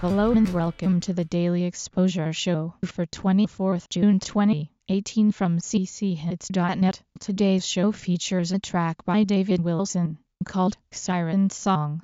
Hello and welcome to the Daily Exposure Show for 24th June 2018 from cchits.net. Today's show features a track by David Wilson called Siren Song.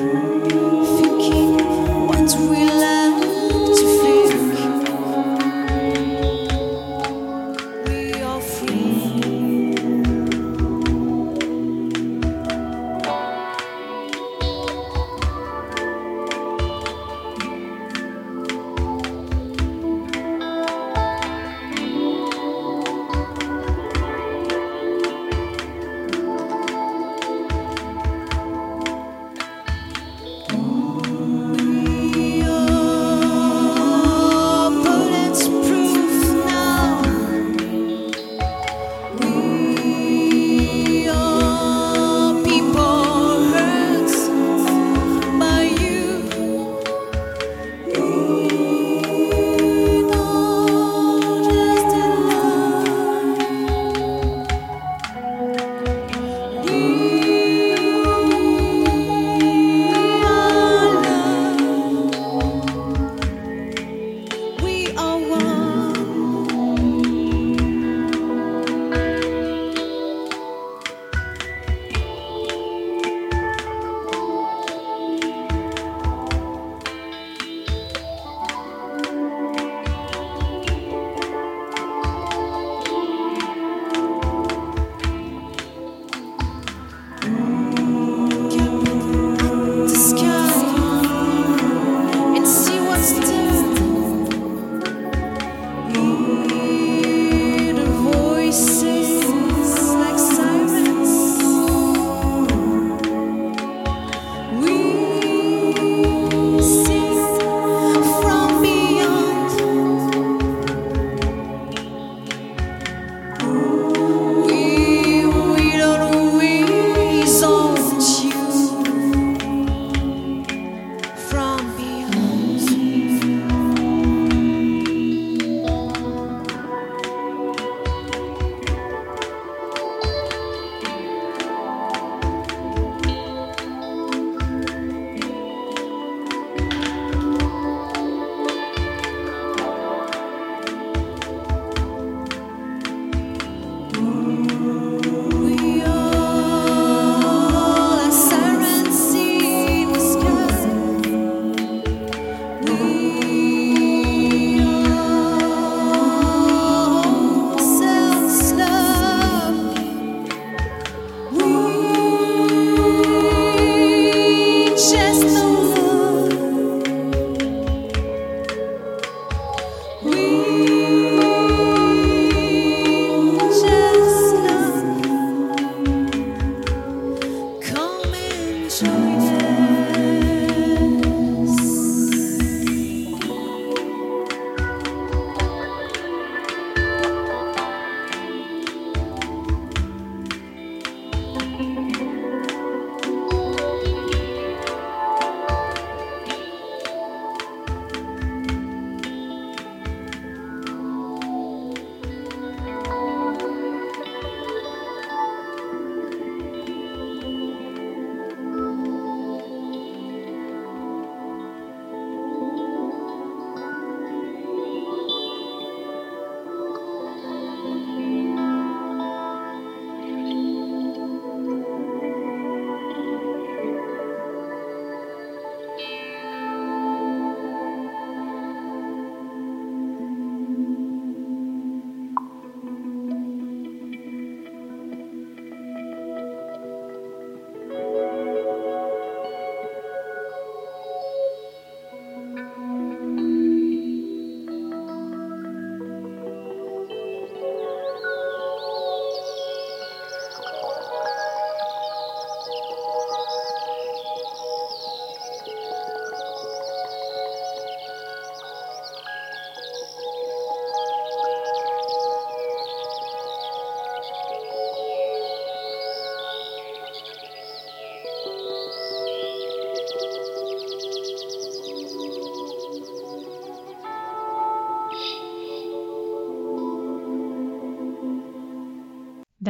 Ooh.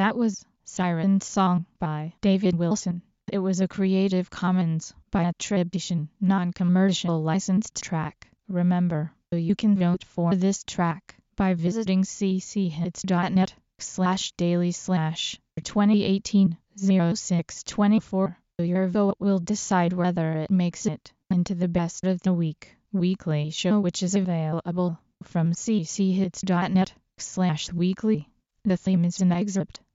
That was Siren Song by David Wilson. It was a Creative Commons by attribution, non-commercial licensed track. Remember, you can vote for this track by visiting cchits.net slash daily slash 2018 0624. Your vote will decide whether it makes it into the best of the week weekly show which is available from cchits.net slash weekly. The theme is an excerpt